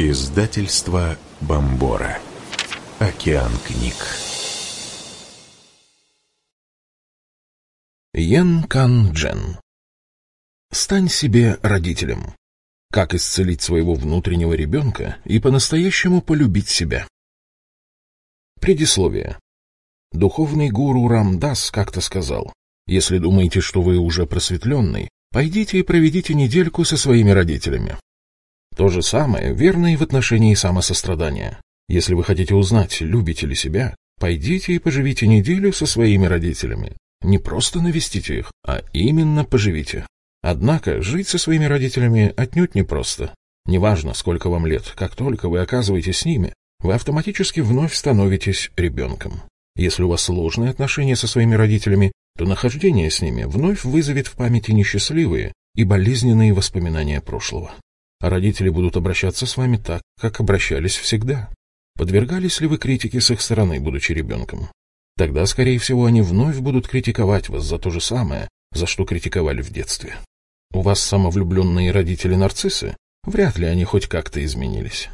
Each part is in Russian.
Издательство Бомбора. Океан книг. Йен Кан Джен. Стань себе родителем. Как исцелить своего внутреннего ребенка и по-настоящему полюбить себя. Предисловие. Духовный гуру Рамдас как-то сказал, «Если думаете, что вы уже просветленный, пойдите и проведите недельку со своими родителями». То же самое верно и в отношении самосострадания. Если вы хотите узнать, любите ли себя, пойдите и поживите неделю со своими родителями. Не просто навестите их, а именно поживите. Однако жить со своими родителями отнюдь непросто. Неважно, сколько вам лет, как только вы оказываетесь с ними, вы автоматически вновь становитесь ребенком. Если у вас сложные отношения со своими родителями, то нахождение с ними вновь вызовет в памяти несчастливые и болезненные воспоминания прошлого. А родители будут обращаться с вами так, как обращались всегда. Подвергались ли вы критике с их стороны, будучи ребенком? Тогда, скорее всего, они вновь будут критиковать вас за то же самое, за что критиковали в детстве. У вас самовлюбленные родители-нарциссы? Вряд ли они хоть как-то изменились.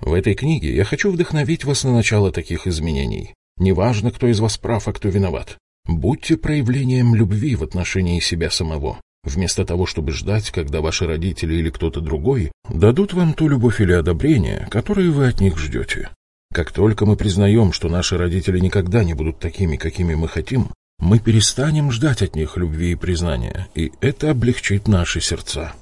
В этой книге я хочу вдохновить вас на начало таких изменений. Неважно, кто из вас прав, а кто виноват. Будьте проявлением любви в отношении себя самого, вместо того, чтобы ждать, когда ваши родители или кто-то другой дадут вам ту любовь или одобрение, которые вы от них ждете. Как только мы признаем, что наши родители никогда не будут такими, какими мы хотим, мы перестанем ждать от них любви и признания, и это облегчит наши сердца.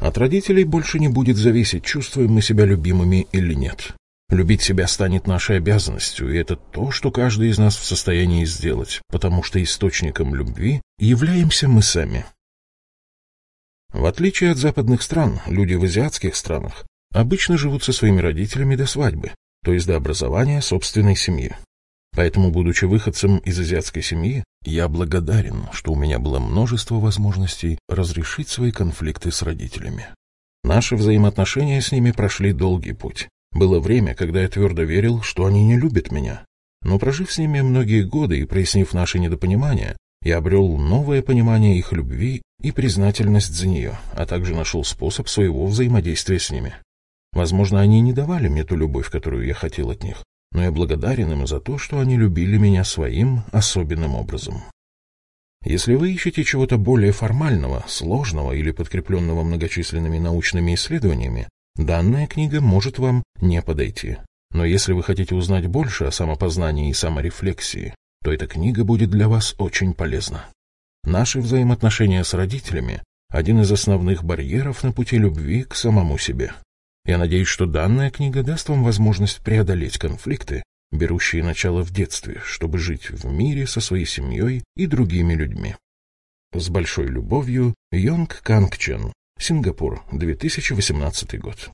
От родителей больше не будет зависеть, чувствуем мы себя любимыми или нет. Любить себя станет нашей обязанностью, и это то, что каждый из нас в состоянии сделать, потому что источником любви являемся мы сами. В отличие от западных стран, люди в азиатских странах обычно живут со своими родителями до свадьбы, то есть до образования собственной семьи. Поэтому, будучи выходцем из азиатской семьи, я благодарен, что у меня было множество возможностей разрешить свои конфликты с родителями. Наши взаимоотношения с ними прошли долгий путь. Было время, когда я твердо верил, что они не любят меня. Но прожив с ними многие годы и прояснив наши недопонимания, я обрел новое понимание их любви и признательность за нее, а также нашел способ своего взаимодействия с ними. Возможно, они не давали мне ту любовь, которую я хотел от них, но я благодарен им за то, что они любили меня своим особенным образом. Если вы ищете чего-то более формального, сложного или подкрепленного многочисленными научными исследованиями, Данная книга может вам не подойти. Но если вы хотите узнать больше о самопознании и саморефлексии, то эта книга будет для вас очень полезна. Наши взаимоотношения с родителями – один из основных барьеров на пути любви к самому себе. Я надеюсь, что данная книга даст вам возможность преодолеть конфликты, берущие начало в детстве, чтобы жить в мире со своей семьей и другими людьми. С большой любовью, Йонг Кангчен, Сингапур, 2018 год.